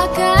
I got